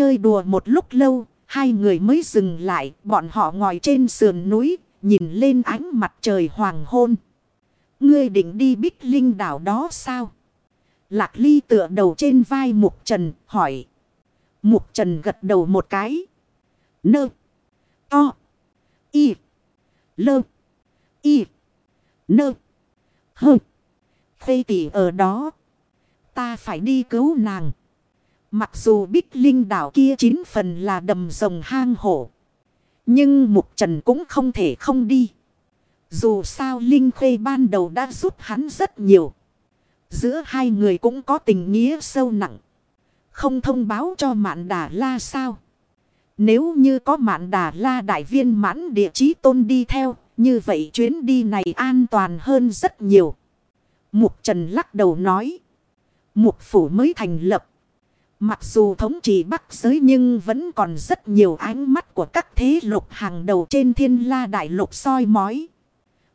chơi đùa một lúc lâu, hai người mới dừng lại, bọn họ ngồi trên sườn núi, nhìn lên ánh mặt trời hoàng hôn. Ngươi định đi bích linh đảo đó sao? Lạc ly tựa đầu trên vai Mục Trần hỏi. Mục Trần gật đầu một cái. Nơ. To. Y. Lơ. Y. Nơ. Hơ. Khê tỷ ở đó. Ta phải đi cứu nàng. Mặc dù bích linh đảo kia chín phần là đầm rồng hang hổ. Nhưng Mục Trần cũng không thể không đi. Dù sao Linh Khê ban đầu đã giúp hắn rất nhiều. Giữa hai người cũng có tình nghĩa sâu nặng. Không thông báo cho mạn đà la sao. Nếu như có mạn đà la đại viên mãn địa chí tôn đi theo. Như vậy chuyến đi này an toàn hơn rất nhiều. Mục Trần lắc đầu nói. Mục phủ mới thành lập. Mặc dù thống trị Bắc giới nhưng vẫn còn rất nhiều ánh mắt của các thế lục hàng đầu trên thiên la đại lục soi mói.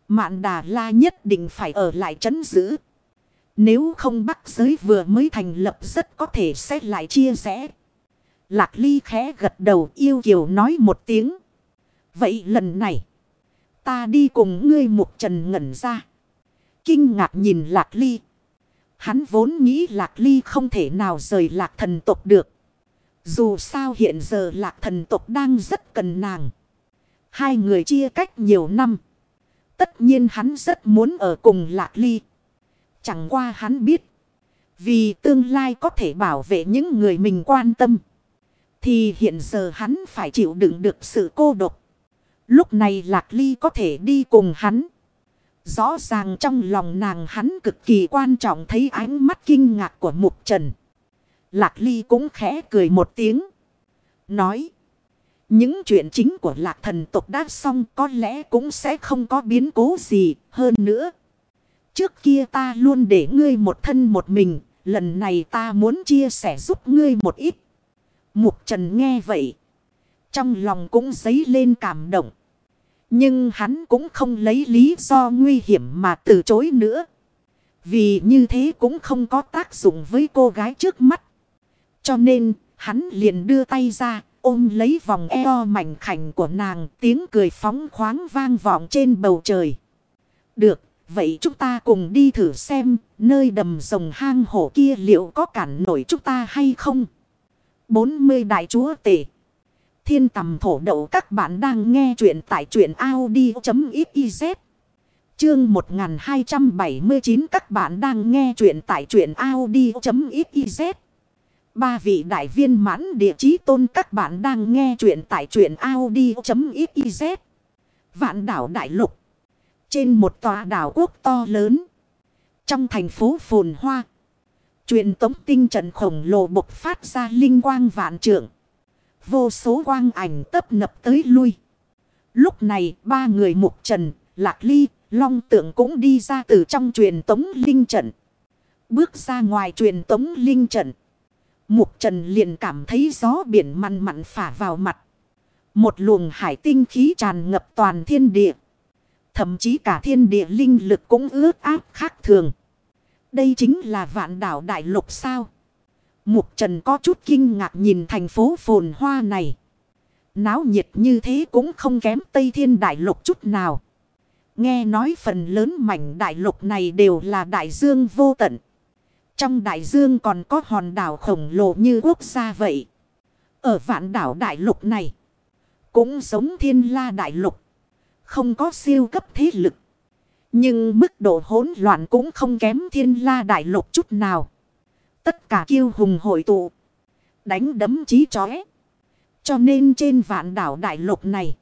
Mạn đà la nhất định phải ở lại trấn giữ. Nếu không Bắc giới vừa mới thành lập rất có thể sẽ lại chia rẽ. Lạc ly khẽ gật đầu yêu kiều nói một tiếng. Vậy lần này, ta đi cùng ngươi một trần ngẩn ra. Kinh ngạc nhìn lạc ly. Hắn vốn nghĩ lạc ly không thể nào rời lạc thần tộc được. Dù sao hiện giờ lạc thần tộc đang rất cần nàng. Hai người chia cách nhiều năm. Tất nhiên hắn rất muốn ở cùng lạc ly. Chẳng qua hắn biết. Vì tương lai có thể bảo vệ những người mình quan tâm. Thì hiện giờ hắn phải chịu đựng được sự cô độc. Lúc này lạc ly có thể đi cùng hắn. Rõ ràng trong lòng nàng hắn cực kỳ quan trọng thấy ánh mắt kinh ngạc của mục trần. Lạc ly cũng khẽ cười một tiếng. Nói. Những chuyện chính của lạc thần tục đã xong, có lẽ cũng sẽ không có biến cố gì hơn nữa. Trước kia ta luôn để ngươi một thân một mình. Lần này ta muốn chia sẻ giúp ngươi một ít. Mục trần nghe vậy. Trong lòng cũng dấy lên cảm động. Nhưng hắn cũng không lấy lý do nguy hiểm mà từ chối nữa. Vì như thế cũng không có tác dụng với cô gái trước mắt. Cho nên hắn liền đưa tay ra ôm lấy vòng eo mảnh khảnh của nàng tiếng cười phóng khoáng vang vọng trên bầu trời. Được, vậy chúng ta cùng đi thử xem nơi đầm rồng hang hổ kia liệu có cản nổi chúng ta hay không? 40 đại chúa tể Thiên tầm thổ đậu các bạn đang nghe chuyện tại chuyện Audi.xyz. Chương 1279 các bạn đang nghe chuyện tại chuyện Audi.xyz. Ba vị đại viên mãn địa chí tôn các bạn đang nghe chuyện tại chuyện Audi.xyz. Vạn đảo đại lục. Trên một tòa đảo quốc to lớn. Trong thành phố phồn hoa. Truyền tống tinh trận khổng lồ bộc phát ra linh quang vạn trượng. Vô số quang ảnh tấp nập tới lui. Lúc này ba người mục trần, lạc ly, long tượng cũng đi ra từ trong truyền tống linh trận. Bước ra ngoài truyền tống linh trận. Mục trần liền cảm thấy gió biển mặn mặn phả vào mặt. Một luồng hải tinh khí tràn ngập toàn thiên địa. Thậm chí cả thiên địa linh lực cũng ướt áp khác thường. Đây chính là vạn đảo đại lục sao. Mục Trần có chút kinh ngạc nhìn thành phố phồn hoa này. Náo nhiệt như thế cũng không kém Tây Thiên Đại Lục chút nào. Nghe nói phần lớn mảnh đại lục này đều là đại dương vô tận. Trong đại dương còn có hòn đảo khổng lồ như quốc gia vậy. Ở vạn đảo đại lục này. Cũng giống thiên la đại lục. Không có siêu cấp thế lực. Nhưng mức độ hỗn loạn cũng không kém thiên la đại lục chút nào. Tất cả kiêu hùng hội tụ. Đánh đấm chí chóe. Cho nên trên vạn đảo đại lục này.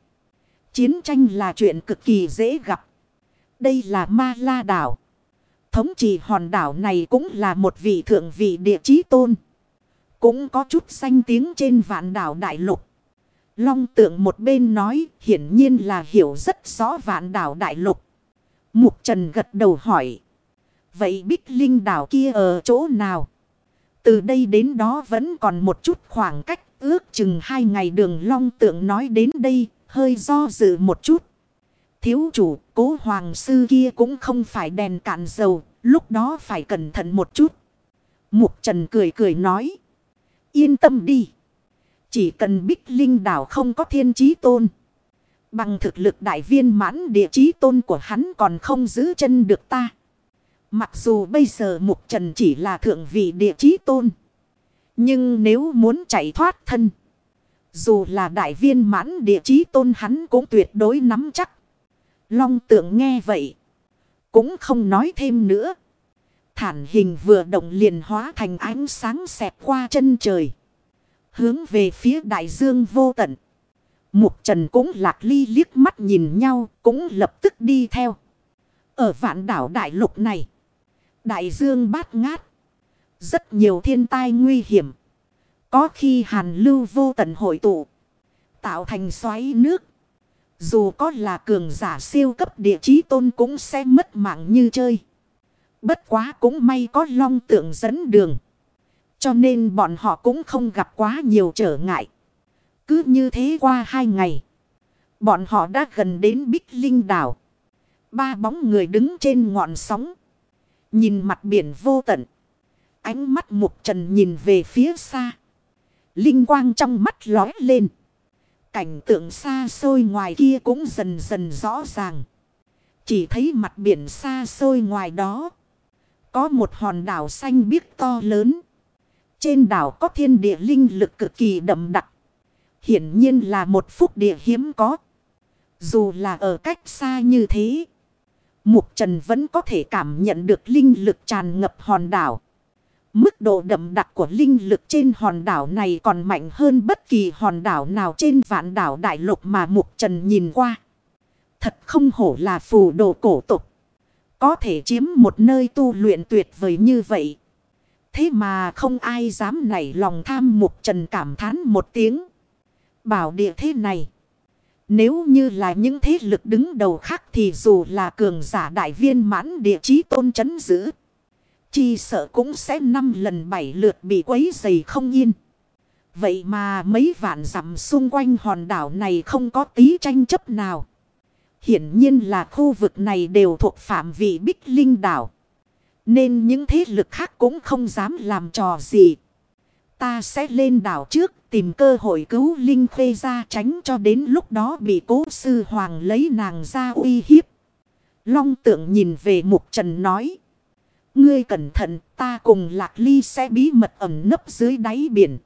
Chiến tranh là chuyện cực kỳ dễ gặp. Đây là ma la đảo. Thống trị hòn đảo này cũng là một vị thượng vị địa chí tôn. Cũng có chút danh tiếng trên vạn đảo đại lục. Long tượng một bên nói, hiển nhiên là hiểu rất rõ vạn đảo đại lục. Mục Trần gật đầu hỏi. Vậy Bích Linh đảo kia ở chỗ nào? Từ đây đến đó vẫn còn một chút khoảng cách, ước chừng hai ngày đường long tượng nói đến đây, hơi do dự một chút. Thiếu chủ, cố hoàng sư kia cũng không phải đèn cạn dầu, lúc đó phải cẩn thận một chút. Mục trần cười cười nói. Yên tâm đi. Chỉ cần Bích Linh đảo không có thiên trí tôn. Bằng thực lực đại viên mãn địa trí tôn của hắn còn không giữ chân được ta. Mặc dù bây giờ Mục Trần chỉ là thượng vị địa chí tôn. Nhưng nếu muốn chạy thoát thân. Dù là đại viên mãn địa chí tôn hắn cũng tuyệt đối nắm chắc. Long tượng nghe vậy. Cũng không nói thêm nữa. Thản hình vừa động liền hóa thành ánh sáng xẹp qua chân trời. Hướng về phía đại dương vô tận. Mục trần cũng lạc ly liếc mắt nhìn nhau, cũng lập tức đi theo. Ở vạn đảo đại lục này. Đại dương bát ngát. Rất nhiều thiên tai nguy hiểm. Có khi hàn lưu vô tận hội tụ. Tạo thành xoáy nước. Dù có là cường giả siêu cấp địa chí tôn cũng sẽ mất mạng như chơi. Bất quá cũng may có long tượng dẫn đường. Cho nên bọn họ cũng không gặp quá nhiều trở ngại. Cứ như thế qua hai ngày. Bọn họ đã gần đến Bích Linh đảo. Ba bóng người đứng trên ngọn sóng. Nhìn mặt biển vô tận. Ánh mắt mục trần nhìn về phía xa. Linh quang trong mắt lói lên. Cảnh tượng xa xôi ngoài kia cũng dần dần rõ ràng. Chỉ thấy mặt biển xa xôi ngoài đó. Có một hòn đảo xanh biếc to lớn. Trên đảo có thiên địa linh lực cực kỳ đậm đặc. Hiển nhiên là một phúc địa hiếm có. Dù là ở cách xa như thế. Mục Trần vẫn có thể cảm nhận được linh lực tràn ngập hòn đảo. Mức độ đậm đặc của linh lực trên hòn đảo này còn mạnh hơn bất kỳ hòn đảo nào trên vạn đảo đại lục mà Mục Trần nhìn qua. Thật không hổ là phù đồ cổ tục. Có thể chiếm một nơi tu luyện tuyệt vời như vậy. Thế mà không ai dám nảy lòng tham Mục Trần cảm thán một tiếng. Bảo địa thế này. Nếu như là những thế lực đứng đầu khác thì dù là cường giả đại viên mãn địa chí tôn chấn giữ. Chi sợ cũng sẽ năm lần bảy lượt bị quấy dày không yên. Vậy mà mấy vạn dặm xung quanh hòn đảo này không có tí tranh chấp nào. Hiển nhiên là khu vực này đều thuộc phạm vị bích linh đảo. Nên những thế lực khác cũng không dám làm trò gì. Ta sẽ lên đảo trước tìm cơ hội cứu Linh Khê ra tránh cho đến lúc đó bị cố sư hoàng lấy nàng ra uy hiếp. Long tượng nhìn về mục trần nói. Ngươi cẩn thận, ta cùng lạc ly sẽ bí mật ẩm nấp dưới đáy biển.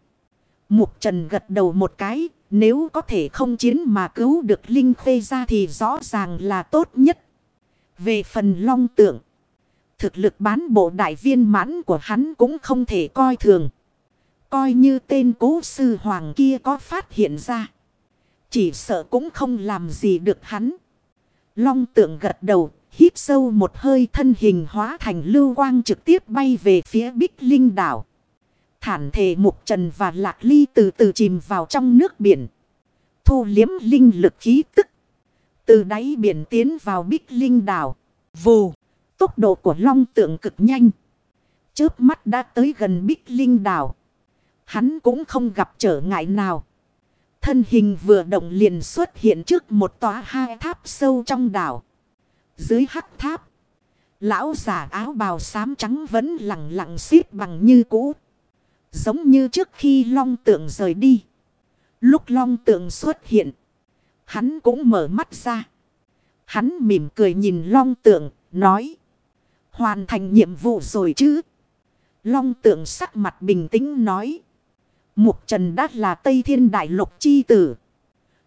Mục trần gật đầu một cái. Nếu có thể không chiến mà cứu được Linh Khê ra thì rõ ràng là tốt nhất. Về phần long tượng. Thực lực bán bộ đại viên mãn của hắn cũng không thể coi thường. Coi như tên cố sư hoàng kia có phát hiện ra. Chỉ sợ cũng không làm gì được hắn. Long tượng gật đầu, hít sâu một hơi thân hình hóa thành lưu quang trực tiếp bay về phía bích linh đảo. Thản thể mục trần và lạc ly từ từ chìm vào trong nước biển. Thu liếm linh lực khí tức. Từ đáy biển tiến vào bích linh đảo. Vù, tốc độ của long tượng cực nhanh. Chớp mắt đã tới gần bích linh đảo. Hắn cũng không gặp trở ngại nào. Thân hình vừa động liền xuất hiện trước một tòa hai tháp sâu trong đảo. Dưới hắc tháp. Lão giả áo bào xám trắng vẫn lặng lặng xếp bằng như cũ. Giống như trước khi long tượng rời đi. Lúc long tượng xuất hiện. Hắn cũng mở mắt ra. Hắn mỉm cười nhìn long tượng, nói. Hoàn thành nhiệm vụ rồi chứ. Long tượng sắc mặt bình tĩnh nói. Mục Trần đã là Tây Thiên Đại Lục Chi Tử.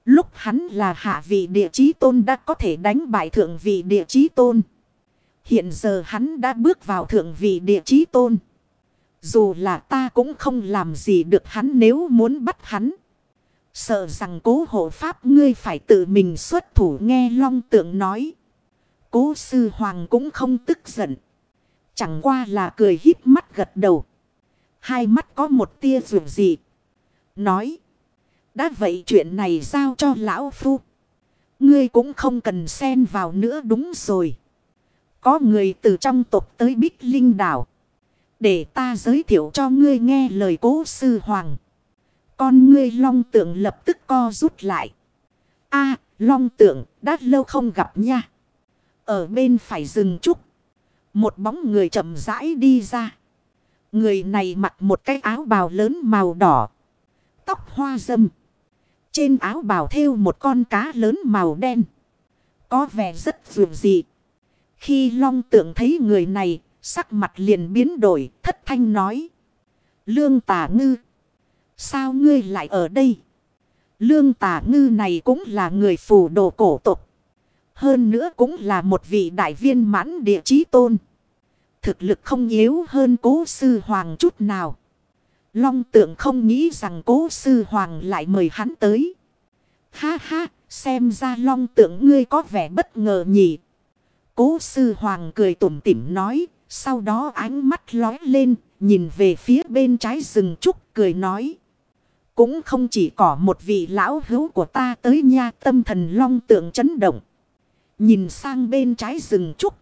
Lúc hắn là hạ vị địa chí tôn đã có thể đánh bại thượng vị địa chí tôn. Hiện giờ hắn đã bước vào thượng vị địa chí tôn. Dù là ta cũng không làm gì được hắn nếu muốn bắt hắn. Sợ rằng cố hộ pháp ngươi phải tự mình xuất thủ nghe long tượng nói. Cố sư hoàng cũng không tức giận. Chẳng qua là cười híp mắt gật đầu. Hai mắt có một tia rượu gì. Nói. Đã vậy chuyện này giao cho lão phu. Ngươi cũng không cần xen vào nữa đúng rồi. Có người từ trong tộc tới Bích Linh Đảo. Để ta giới thiệu cho ngươi nghe lời cố sư hoàng. Con ngươi long tượng lập tức co rút lại. a, long tượng, đã lâu không gặp nha. Ở bên phải rừng trúc. Một bóng người chậm rãi đi ra. Người này mặc một cái áo bào lớn màu đỏ. tóc hoa dâm. Trên áo bào thêu một con cá lớn màu đen. Có vẻ rất vượt dị. Khi long tượng thấy người này, sắc mặt liền biến đổi, thất thanh nói. Lương tả ngư. Sao ngươi lại ở đây? Lương tả ngư này cũng là người phù đồ cổ tục. Hơn nữa cũng là một vị đại viên mãn địa chí tôn. Thực lực không yếu hơn cố sư hoàng chút nào. Long tượng không nghĩ rằng cố sư hoàng lại mời hắn tới. Ha ha, xem ra long tượng ngươi có vẻ bất ngờ nhỉ. Cố sư hoàng cười tủm tỉm nói, sau đó ánh mắt lói lên, nhìn về phía bên trái rừng trúc cười nói. Cũng không chỉ có một vị lão hữu của ta tới nha tâm thần long tượng chấn động. Nhìn sang bên trái rừng trúc.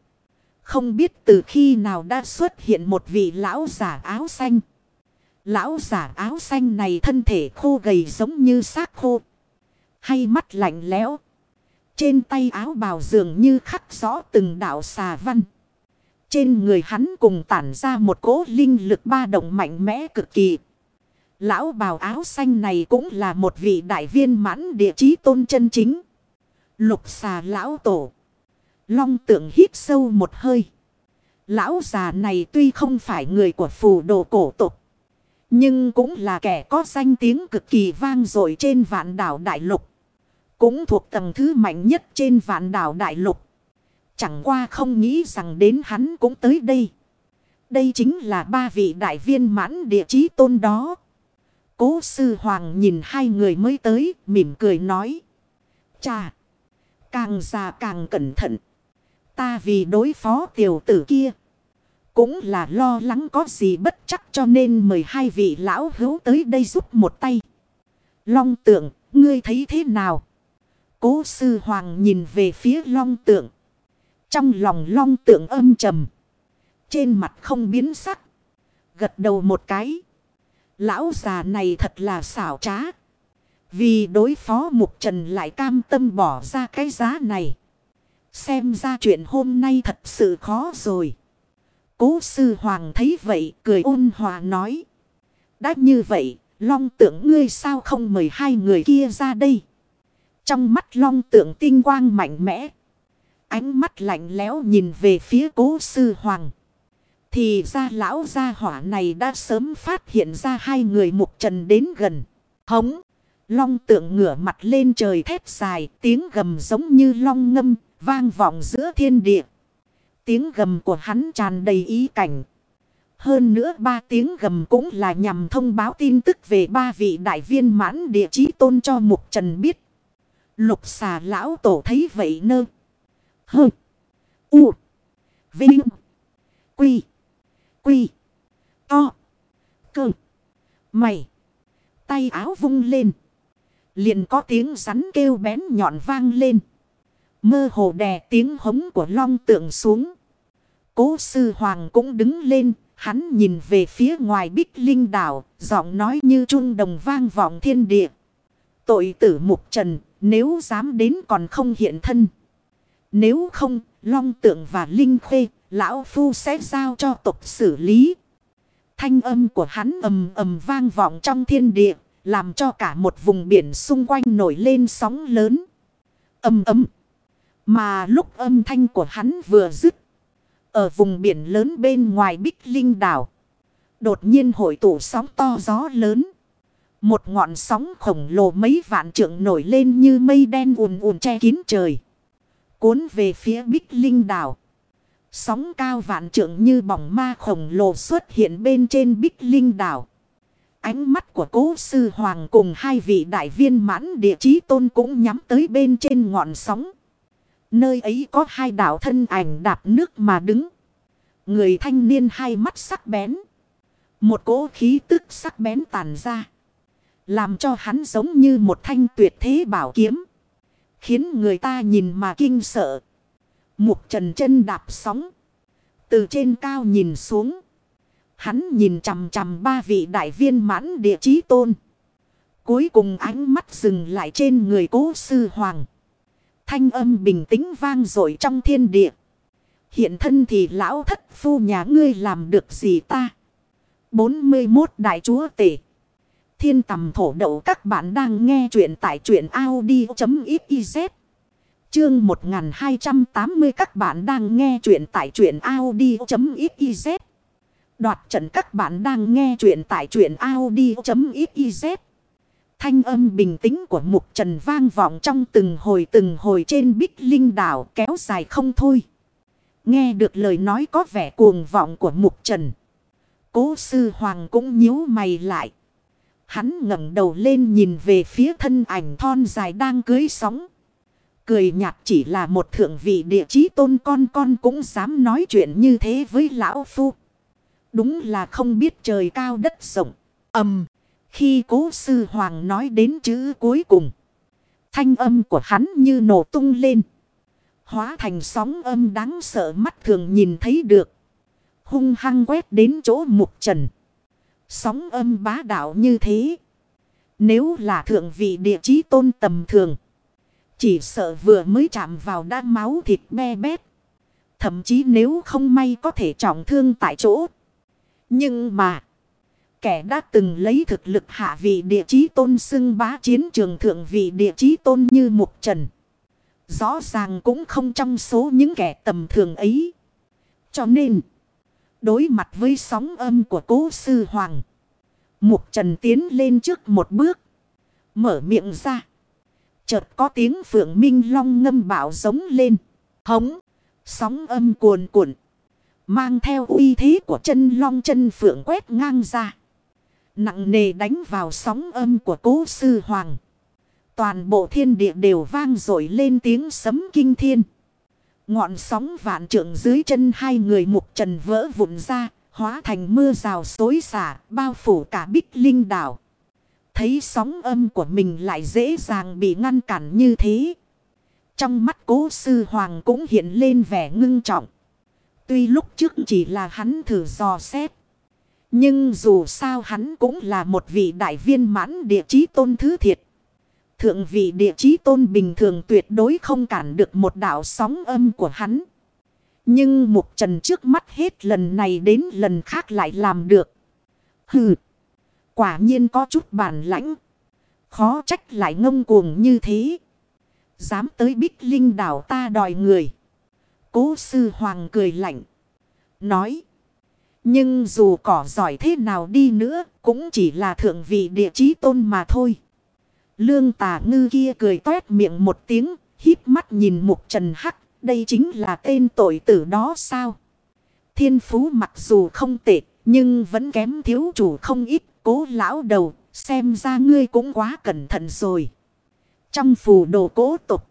Không biết từ khi nào đã xuất hiện một vị lão giả áo xanh. Lão giả áo xanh này thân thể khô gầy giống như xác khô. Hay mắt lạnh lẽo. Trên tay áo bào dường như khắc rõ từng đạo xà văn. Trên người hắn cùng tản ra một cỗ linh lực ba động mạnh mẽ cực kỳ. Lão bào áo xanh này cũng là một vị đại viên mãn địa chí tôn chân chính. Lục xà lão tổ. Long tượng hít sâu một hơi. Lão già này tuy không phải người của phù đồ cổ tục. Nhưng cũng là kẻ có danh tiếng cực kỳ vang dội trên vạn đảo đại lục. Cũng thuộc tầng thứ mạnh nhất trên vạn đảo đại lục. Chẳng qua không nghĩ rằng đến hắn cũng tới đây. Đây chính là ba vị đại viên mãn địa chí tôn đó. Cố sư hoàng nhìn hai người mới tới, mỉm cười nói. Chà! Càng già càng cẩn thận. Ta vì đối phó tiểu tử kia. Cũng là lo lắng có gì bất chắc cho nên mời hai vị lão hữu tới đây giúp một tay. Long tượng, ngươi thấy thế nào? Cố sư hoàng nhìn về phía long tượng. Trong lòng long tượng âm trầm. Trên mặt không biến sắc. Gật đầu một cái. Lão già này thật là xảo trá. Vì đối phó mục trần lại cam tâm bỏ ra cái giá này. Xem ra chuyện hôm nay thật sự khó rồi. Cố sư hoàng thấy vậy cười ôn hòa nói. Đã như vậy, long tượng ngươi sao không mời hai người kia ra đây? Trong mắt long tượng tinh quang mạnh mẽ. Ánh mắt lạnh lẽo nhìn về phía cố sư hoàng. Thì ra lão gia hỏa này đã sớm phát hiện ra hai người mục trần đến gần. Hống. Long tượng ngửa mặt lên trời thét dài. Tiếng gầm giống như long ngâm. Vang vọng giữa thiên địa. Tiếng gầm của hắn tràn đầy ý cảnh. Hơn nữa ba tiếng gầm cũng là nhằm thông báo tin tức về ba vị đại viên mãn địa chí tôn cho mục trần biết. Lục xà lão tổ thấy vậy nơ. Hơ. U. Vinh. Quy. Quy. To. Cơ. Mày. Tay áo vung lên. Liền có tiếng rắn kêu bén nhọn vang lên. Mơ hồ đè tiếng hống của long tượng xuống. Cố sư hoàng cũng đứng lên. Hắn nhìn về phía ngoài bích linh đảo. Giọng nói như trung đồng vang vọng thiên địa. Tội tử mục trần. Nếu dám đến còn không hiện thân. Nếu không, long tượng và linh khuê, lão phu sẽ giao cho tục xử lý. Thanh âm của hắn ầm ầm vang vọng trong thiên địa, làm cho cả một vùng biển xung quanh nổi lên sóng lớn. Âm ấm. Mà lúc âm thanh của hắn vừa dứt. Ở vùng biển lớn bên ngoài Bích Linh đảo. Đột nhiên hội tụ sóng to gió lớn. Một ngọn sóng khổng lồ mấy vạn trượng nổi lên như mây đen ùn ùn che kín trời. Cuốn về phía Bích Linh đảo. Sóng cao vạn trượng như bỏng ma khổng lồ xuất hiện bên trên Bích Linh đảo. Ánh mắt của cố sư hoàng cùng hai vị đại viên mãn địa chí tôn cũng nhắm tới bên trên ngọn sóng. Nơi ấy có hai đảo thân ảnh đạp nước mà đứng. Người thanh niên hai mắt sắc bén. Một cỗ khí tức sắc bén tàn ra. Làm cho hắn giống như một thanh tuyệt thế bảo kiếm. Khiến người ta nhìn mà kinh sợ. Mục trần chân đạp sóng. Từ trên cao nhìn xuống. Hắn nhìn chằm chằm ba vị đại viên mãn địa chí tôn. Cuối cùng ánh mắt dừng lại trên người cố sư hoàng. Thanh âm bình tĩnh vang dội trong thiên địa. Hiện thân thì lão thất phu nhà ngươi làm được gì ta? 41 đại chúa tể. Thiên tầm thổ đậu các bạn đang nghe chuyện tại chuyện Audi.xyz. Chương 1280 các bạn đang nghe chuyện tại chuyện Audi.xyz. Đoạt trận các bạn đang nghe chuyện tại chuyện Audi.xyz. Thanh âm bình tĩnh của mục trần vang vọng trong từng hồi từng hồi trên bích linh đảo kéo dài không thôi. Nghe được lời nói có vẻ cuồng vọng của mục trần. Cố sư hoàng cũng nhíu mày lại. Hắn ngẩng đầu lên nhìn về phía thân ảnh thon dài đang cưới sóng. Cười nhạt chỉ là một thượng vị địa chí tôn con con cũng dám nói chuyện như thế với lão phu. Đúng là không biết trời cao đất rộng. ầm khi cố sư hoàng nói đến chữ cuối cùng. Thanh âm của hắn như nổ tung lên. Hóa thành sóng âm đáng sợ mắt thường nhìn thấy được. Hung hăng quét đến chỗ mục trần. Sóng âm bá đạo như thế. Nếu là thượng vị địa chí tôn tầm thường. Chỉ sợ vừa mới chạm vào đã máu thịt me bét. Thậm chí nếu không may có thể trọng thương tại chỗ. Nhưng mà. Kẻ đã từng lấy thực lực hạ vị địa chí tôn xưng bá chiến trường thượng vị địa chí tôn như mục trần. Rõ ràng cũng không trong số những kẻ tầm thường ấy. Cho nên. Đối mặt với sóng âm của cố sư hoàng. Mục trần tiến lên trước một bước. Mở miệng ra. Chợt có tiếng phượng minh long ngâm bảo giống lên. Hống. Sóng âm cuồn cuộn. Mang theo uy thế của chân long chân phượng quét ngang ra. Nặng nề đánh vào sóng âm của cố sư hoàng. Toàn bộ thiên địa đều vang dội lên tiếng sấm kinh thiên. Ngọn sóng vạn trượng dưới chân hai người mục trần vỡ vụn ra, hóa thành mưa rào xối xả, bao phủ cả bích linh đảo. Thấy sóng âm của mình lại dễ dàng bị ngăn cản như thế. Trong mắt cố sư hoàng cũng hiện lên vẻ ngưng trọng. Tuy lúc trước chỉ là hắn thử dò xét. Nhưng dù sao hắn cũng là một vị đại viên mãn địa chí tôn thứ thiệt. Thượng vị địa chí tôn bình thường tuyệt đối không cản được một đạo sóng âm của hắn. Nhưng mục trần trước mắt hết lần này đến lần khác lại làm được. Hừ. Quả nhiên có chút bản lãnh. Khó trách lại ngông cuồng như thế. Dám tới bích linh đảo ta đòi người. Cố sư hoàng cười lạnh. Nói. Nhưng dù cỏ giỏi thế nào đi nữa. Cũng chỉ là thượng vị địa chí tôn mà thôi. Lương tà ngư kia cười toét miệng một tiếng, híp mắt nhìn mục trần hắc, đây chính là tên tội tử đó sao? Thiên phú mặc dù không tệ, nhưng vẫn kém thiếu chủ không ít, cố lão đầu, xem ra ngươi cũng quá cẩn thận rồi. Trong phù đồ cố tục,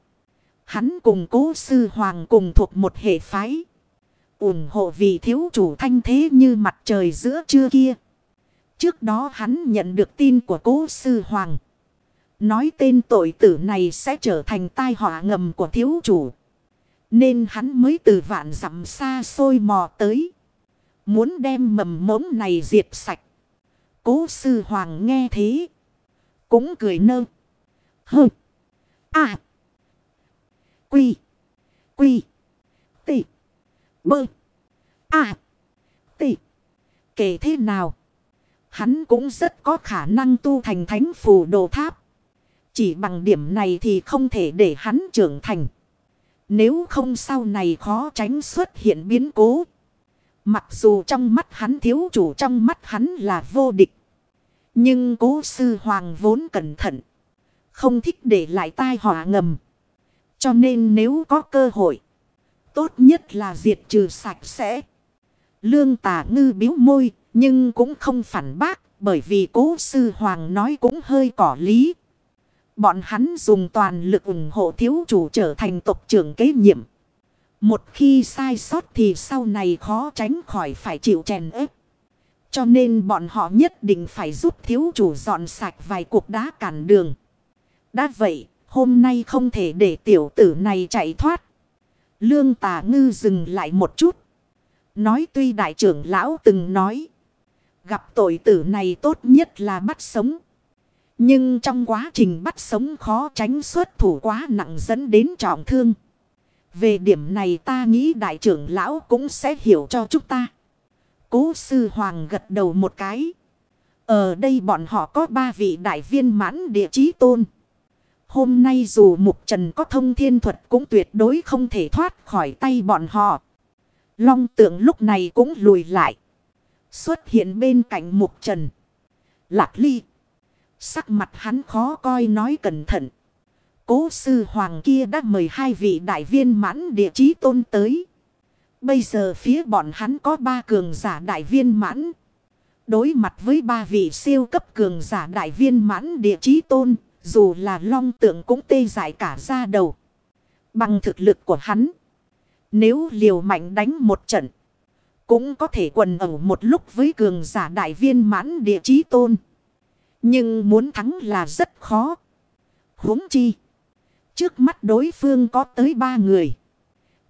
hắn cùng cố sư hoàng cùng thuộc một hệ phái ủng hộ vị thiếu chủ thanh thế như mặt trời giữa trưa kia. Trước đó hắn nhận được tin của cố sư hoàng. Nói tên tội tử này sẽ trở thành tai họa ngầm của thiếu chủ. Nên hắn mới từ vạn dặm xa xôi mò tới. Muốn đem mầm mống này diệt sạch. Cố sư hoàng nghe thế. Cũng cười nơ. Hơ. À. Quy. Quy. Bơ. À. Tị. Kể thế nào? Hắn cũng rất có khả năng tu thành thánh phù đồ tháp. Chỉ bằng điểm này thì không thể để hắn trưởng thành. Nếu không sau này khó tránh xuất hiện biến cố. Mặc dù trong mắt hắn thiếu chủ, trong mắt hắn là vô địch. Nhưng cố sư hoàng vốn cẩn thận. Không thích để lại tai họa ngầm. Cho nên nếu có cơ hội. Tốt nhất là diệt trừ sạch sẽ. Lương tả ngư biếu môi. Nhưng cũng không phản bác. Bởi vì cố sư hoàng nói cũng hơi cỏ lý. Bọn hắn dùng toàn lực ủng hộ thiếu chủ trở thành tộc trưởng kế nhiệm. Một khi sai sót thì sau này khó tránh khỏi phải chịu chèn ép. Cho nên bọn họ nhất định phải giúp thiếu chủ dọn sạch vài cuộc đá cản đường. Đã vậy, hôm nay không thể để tiểu tử này chạy thoát. Lương tà ngư dừng lại một chút. Nói tuy đại trưởng lão từng nói. Gặp tội tử này tốt nhất là bắt sống. Nhưng trong quá trình bắt sống khó tránh xuất thủ quá nặng dẫn đến trọng thương. Về điểm này ta nghĩ đại trưởng lão cũng sẽ hiểu cho chúng ta. Cố sư hoàng gật đầu một cái. Ở đây bọn họ có ba vị đại viên mãn địa chí tôn. Hôm nay dù Mục Trần có thông thiên thuật cũng tuyệt đối không thể thoát khỏi tay bọn họ. Long tượng lúc này cũng lùi lại. Xuất hiện bên cạnh Mục Trần. Lạc ly. Sắc mặt hắn khó coi nói cẩn thận. Cố sư hoàng kia đã mời hai vị đại viên mãn địa chí tôn tới. Bây giờ phía bọn hắn có ba cường giả đại viên mãn. Đối mặt với ba vị siêu cấp cường giả đại viên mãn địa chí tôn. Dù là long tượng cũng tê dại cả ra đầu. Bằng thực lực của hắn. Nếu liều mạnh đánh một trận. Cũng có thể quần ẩu một lúc với cường giả đại viên mãn địa chí tôn. Nhưng muốn thắng là rất khó. huống chi. Trước mắt đối phương có tới ba người.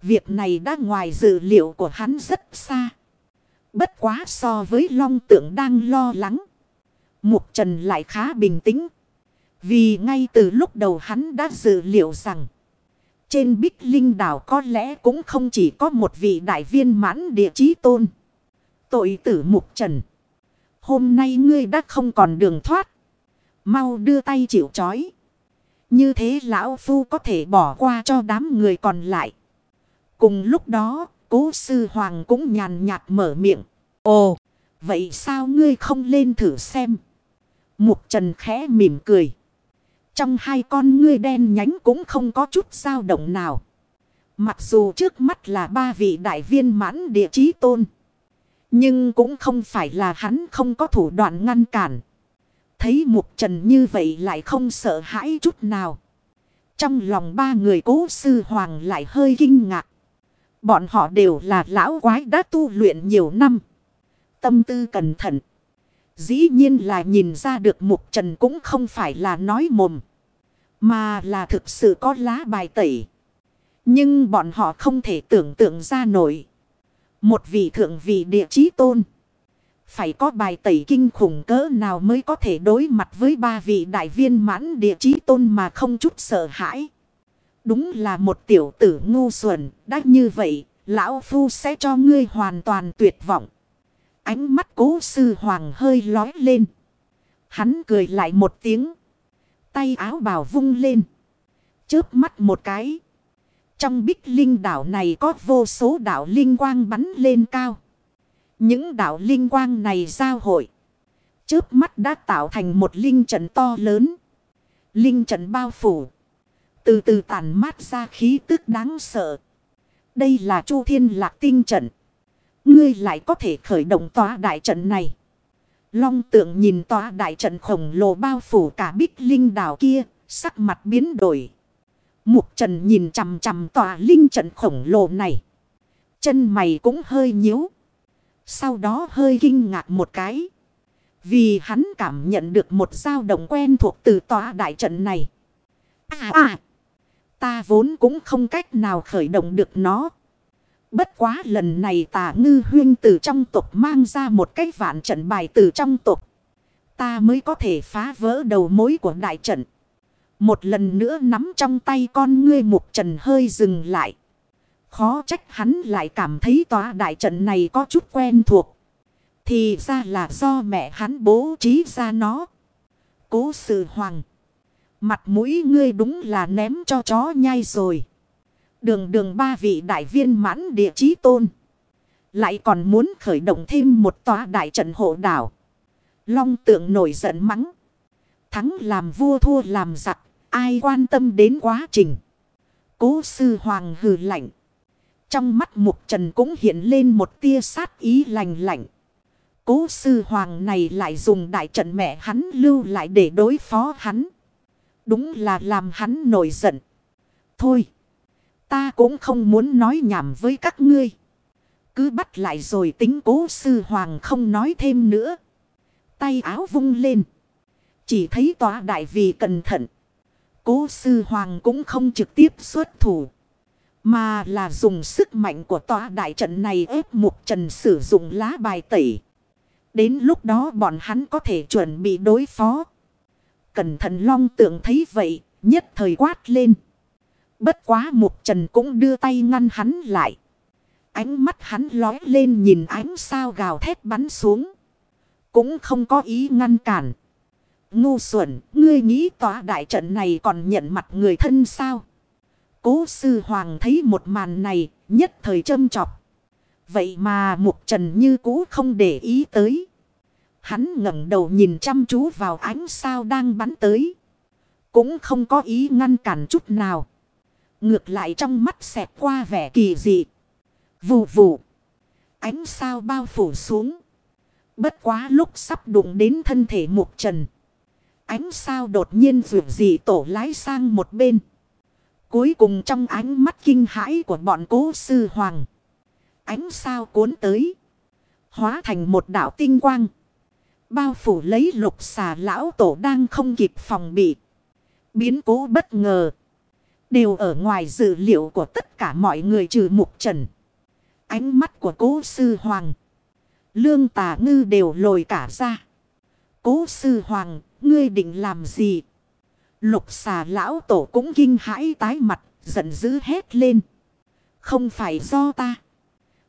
Việc này đã ngoài dự liệu của hắn rất xa. Bất quá so với long tượng đang lo lắng. Mục Trần lại khá bình tĩnh. Vì ngay từ lúc đầu hắn đã dự liệu rằng. Trên Bích Linh đảo có lẽ cũng không chỉ có một vị đại viên mãn địa chí tôn. Tội tử Mục Trần. Hôm nay ngươi đã không còn đường thoát. Mau đưa tay chịu chói. Như thế lão phu có thể bỏ qua cho đám người còn lại. Cùng lúc đó, cố sư hoàng cũng nhàn nhạt mở miệng. Ồ, vậy sao ngươi không lên thử xem? Mục trần khẽ mỉm cười. Trong hai con ngươi đen nhánh cũng không có chút dao động nào. Mặc dù trước mắt là ba vị đại viên mãn địa chí tôn. Nhưng cũng không phải là hắn không có thủ đoạn ngăn cản. Thấy mục trần như vậy lại không sợ hãi chút nào. Trong lòng ba người cố sư hoàng lại hơi kinh ngạc. Bọn họ đều là lão quái đã tu luyện nhiều năm. Tâm tư cẩn thận. Dĩ nhiên là nhìn ra được mục trần cũng không phải là nói mồm. Mà là thực sự có lá bài tẩy. Nhưng bọn họ không thể tưởng tượng ra nổi. Một vị thượng vị địa chí tôn. Phải có bài tẩy kinh khủng cỡ nào mới có thể đối mặt với ba vị đại viên mãn địa chí tôn mà không chút sợ hãi. Đúng là một tiểu tử ngu xuẩn, đã như vậy, lão phu sẽ cho ngươi hoàn toàn tuyệt vọng. Ánh mắt cố sư hoàng hơi lói lên. Hắn cười lại một tiếng. Tay áo bào vung lên. Chớp mắt một cái. Trong bích linh đảo này có vô số đảo linh quang bắn lên cao. Những đảo linh quang này giao hội. Chớp mắt đã tạo thành một linh trận to lớn. Linh trận bao phủ. Từ từ tàn mát ra khí tức đáng sợ. Đây là chu thiên lạc tinh trận. Ngươi lại có thể khởi động tòa đại trận này. Long tượng nhìn tòa đại trận khổng lồ bao phủ cả bích linh đảo kia. Sắc mặt biến đổi. Mục trần nhìn chằm chằm tòa linh trận khổng lồ này. Chân mày cũng hơi nhíu. Sau đó hơi kinh ngạc một cái. Vì hắn cảm nhận được một dao động quen thuộc từ tòa đại trận này. À à! Ta vốn cũng không cách nào khởi động được nó. Bất quá lần này tà ngư huyên từ trong tộc mang ra một cái vạn trận bài từ trong tộc. Ta mới có thể phá vỡ đầu mối của đại trận. Một lần nữa nắm trong tay con ngươi mục trần hơi dừng lại. Khó trách hắn lại cảm thấy tòa đại trận này có chút quen thuộc. Thì ra là do mẹ hắn bố trí ra nó. Cố sự hoàng. Mặt mũi ngươi đúng là ném cho chó nhai rồi. Đường đường ba vị đại viên mãn địa chí tôn. Lại còn muốn khởi động thêm một tòa đại trận hộ đảo. Long tượng nổi giận mắng. Thắng làm vua thua làm giặc. Ai quan tâm đến quá trình. Cố sư hoàng hừ lạnh. Trong mắt mục trần cũng hiện lên một tia sát ý lành lạnh. Cố sư hoàng này lại dùng đại trận mẹ hắn lưu lại để đối phó hắn. Đúng là làm hắn nổi giận. Thôi. Ta cũng không muốn nói nhảm với các ngươi. Cứ bắt lại rồi tính cố sư hoàng không nói thêm nữa. Tay áo vung lên. Chỉ thấy tòa đại vì cẩn thận. Cố sư hoàng cũng không trực tiếp xuất thủ. Mà là dùng sức mạnh của tòa đại trận này ép mục trần sử dụng lá bài tẩy. Đến lúc đó bọn hắn có thể chuẩn bị đối phó. Cẩn thận long tượng thấy vậy, nhất thời quát lên. Bất quá mục trần cũng đưa tay ngăn hắn lại. Ánh mắt hắn lói lên nhìn ánh sao gào thét bắn xuống. Cũng không có ý ngăn cản. Ngu xuẩn, ngươi nghĩ tòa đại trận này còn nhận mặt người thân sao? Cố sư hoàng thấy một màn này, nhất thời châm chọc. Vậy mà mục trần như cũ không để ý tới. Hắn ngẩng đầu nhìn chăm chú vào ánh sao đang bắn tới. Cũng không có ý ngăn cản chút nào. Ngược lại trong mắt xẹt qua vẻ kỳ dị. Vù vù. Ánh sao bao phủ xuống. Bất quá lúc sắp đụng đến thân thể mục trần. Ánh sao đột nhiên vượt dị tổ lái sang một bên. Cuối cùng trong ánh mắt kinh hãi của bọn cố sư hoàng. Ánh sao cuốn tới. Hóa thành một đảo tinh quang. Bao phủ lấy lục xà lão tổ đang không kịp phòng bị. Biến cố bất ngờ. Đều ở ngoài dự liệu của tất cả mọi người trừ mục trần. Ánh mắt của cố sư hoàng. Lương tà ngư đều lồi cả ra. Cố sư hoàng, ngươi định làm gì? Lục xà lão tổ cũng kinh hãi tái mặt, giận dữ hét lên. Không phải do ta.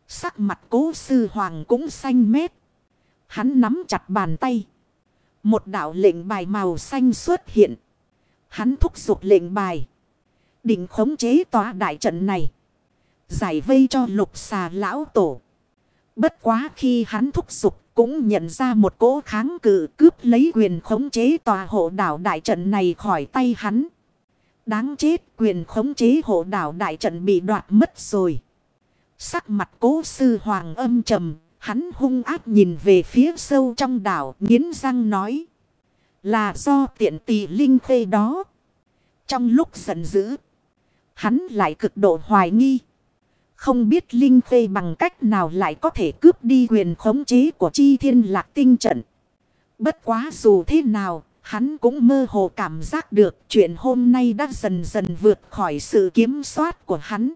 Sắc mặt cố sư hoàng cũng xanh mét. Hắn nắm chặt bàn tay. Một đạo lệnh bài màu xanh xuất hiện. Hắn thúc giục lệnh bài. Định khống chế tòa đại trận này. Giải vây cho lục xà lão tổ. Bất quá khi hắn thúc giục cũng nhận ra một cỗ kháng cự cướp lấy quyền khống chế tòa hộ đảo đại trận này khỏi tay hắn. Đáng chết quyền khống chế hộ đảo đại trận bị đoạt mất rồi. Sắc mặt cố sư hoàng âm trầm, hắn hung ác nhìn về phía sâu trong đảo, nghiến răng nói. Là do tiện tỷ linh khê đó. Trong lúc giận dữ, hắn lại cực độ hoài nghi. Không biết Linh Khê bằng cách nào lại có thể cướp đi quyền khống chế của chi thiên lạc tinh trận. Bất quá dù thế nào, hắn cũng mơ hồ cảm giác được chuyện hôm nay đã dần dần vượt khỏi sự kiểm soát của hắn.